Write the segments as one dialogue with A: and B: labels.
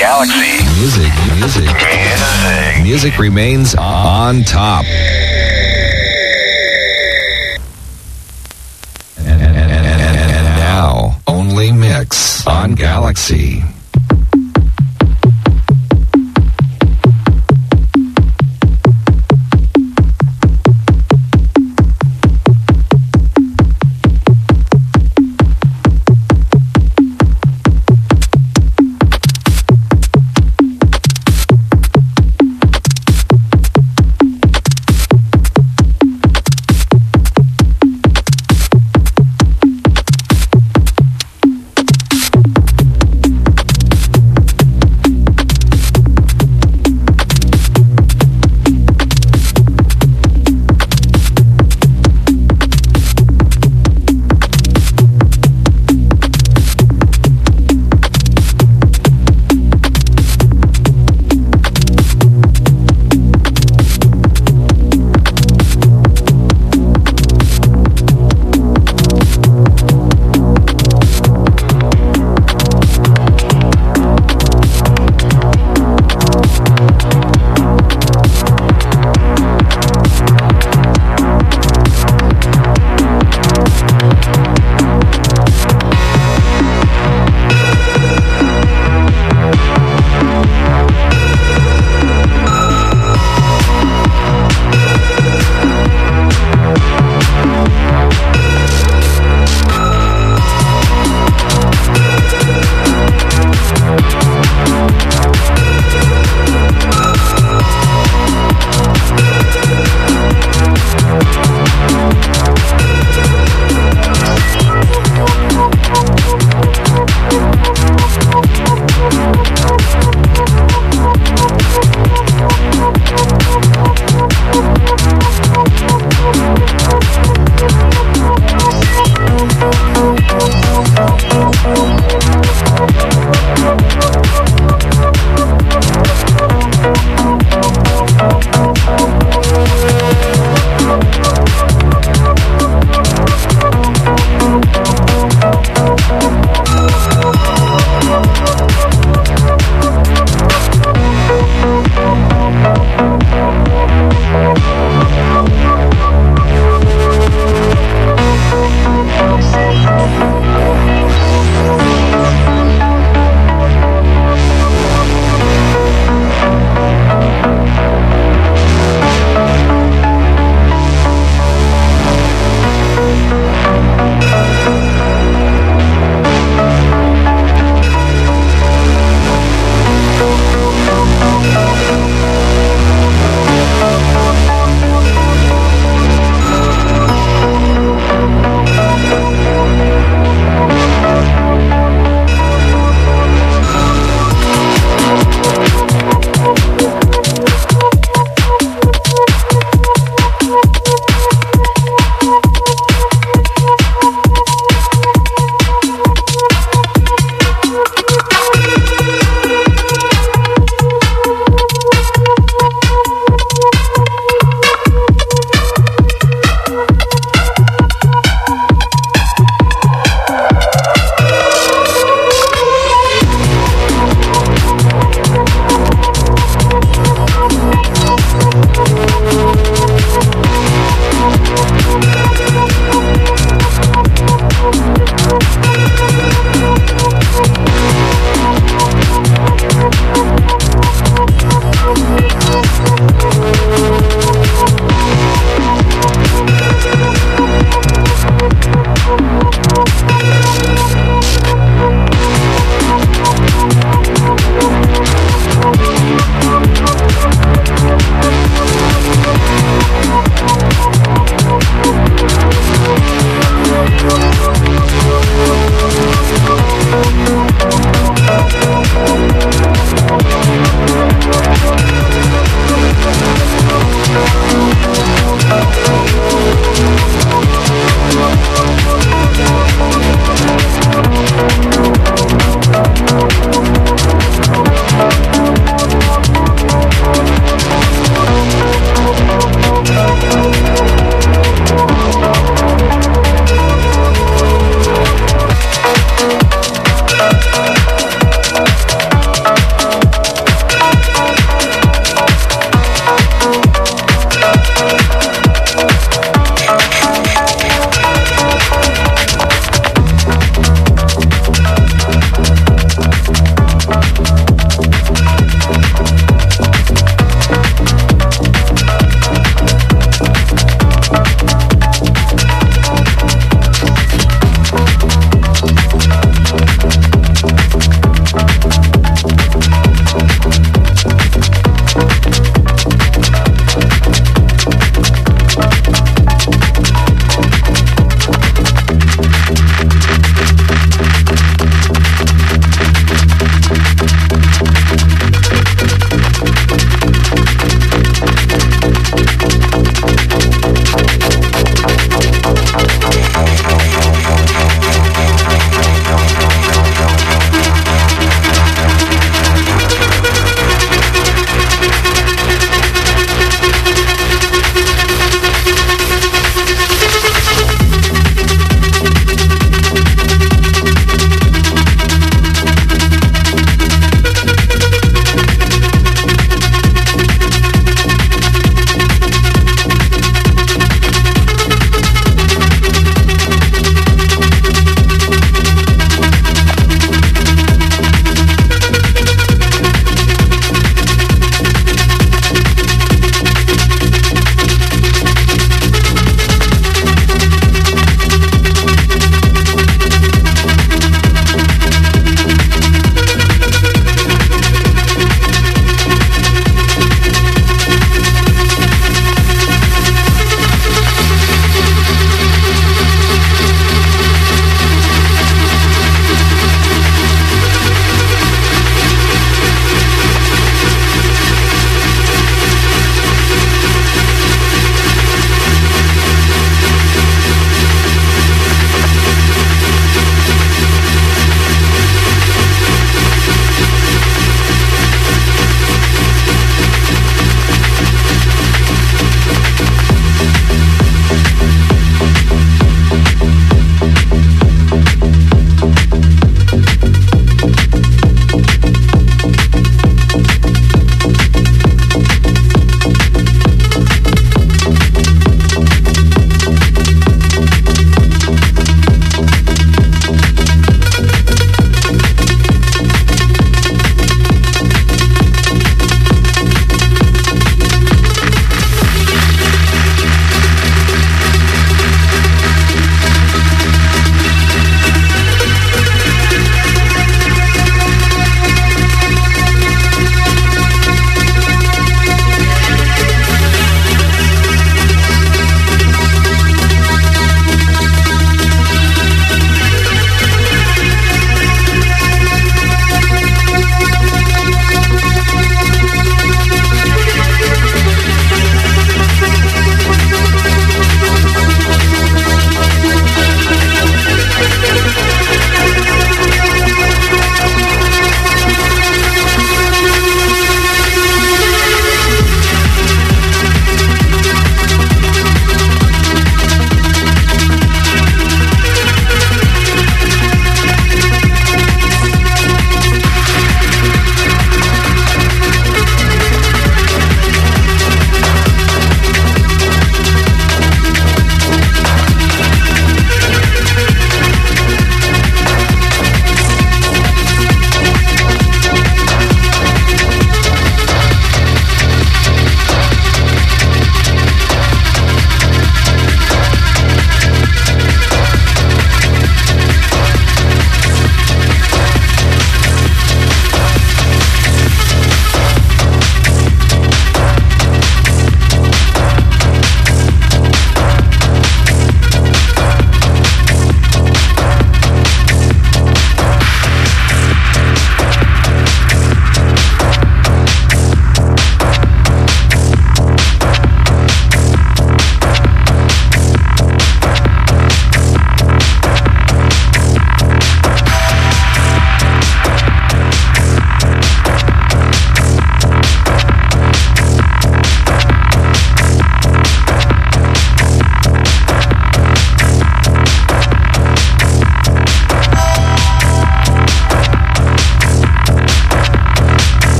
A: Galaxie.
B: Music, music,
A: Music.
B: music remains on top. And, and, and, and, and, and now, only mix on Galaxie.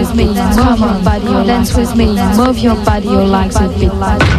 A: With me, come on, body, dance with me, move your body, your legs with me.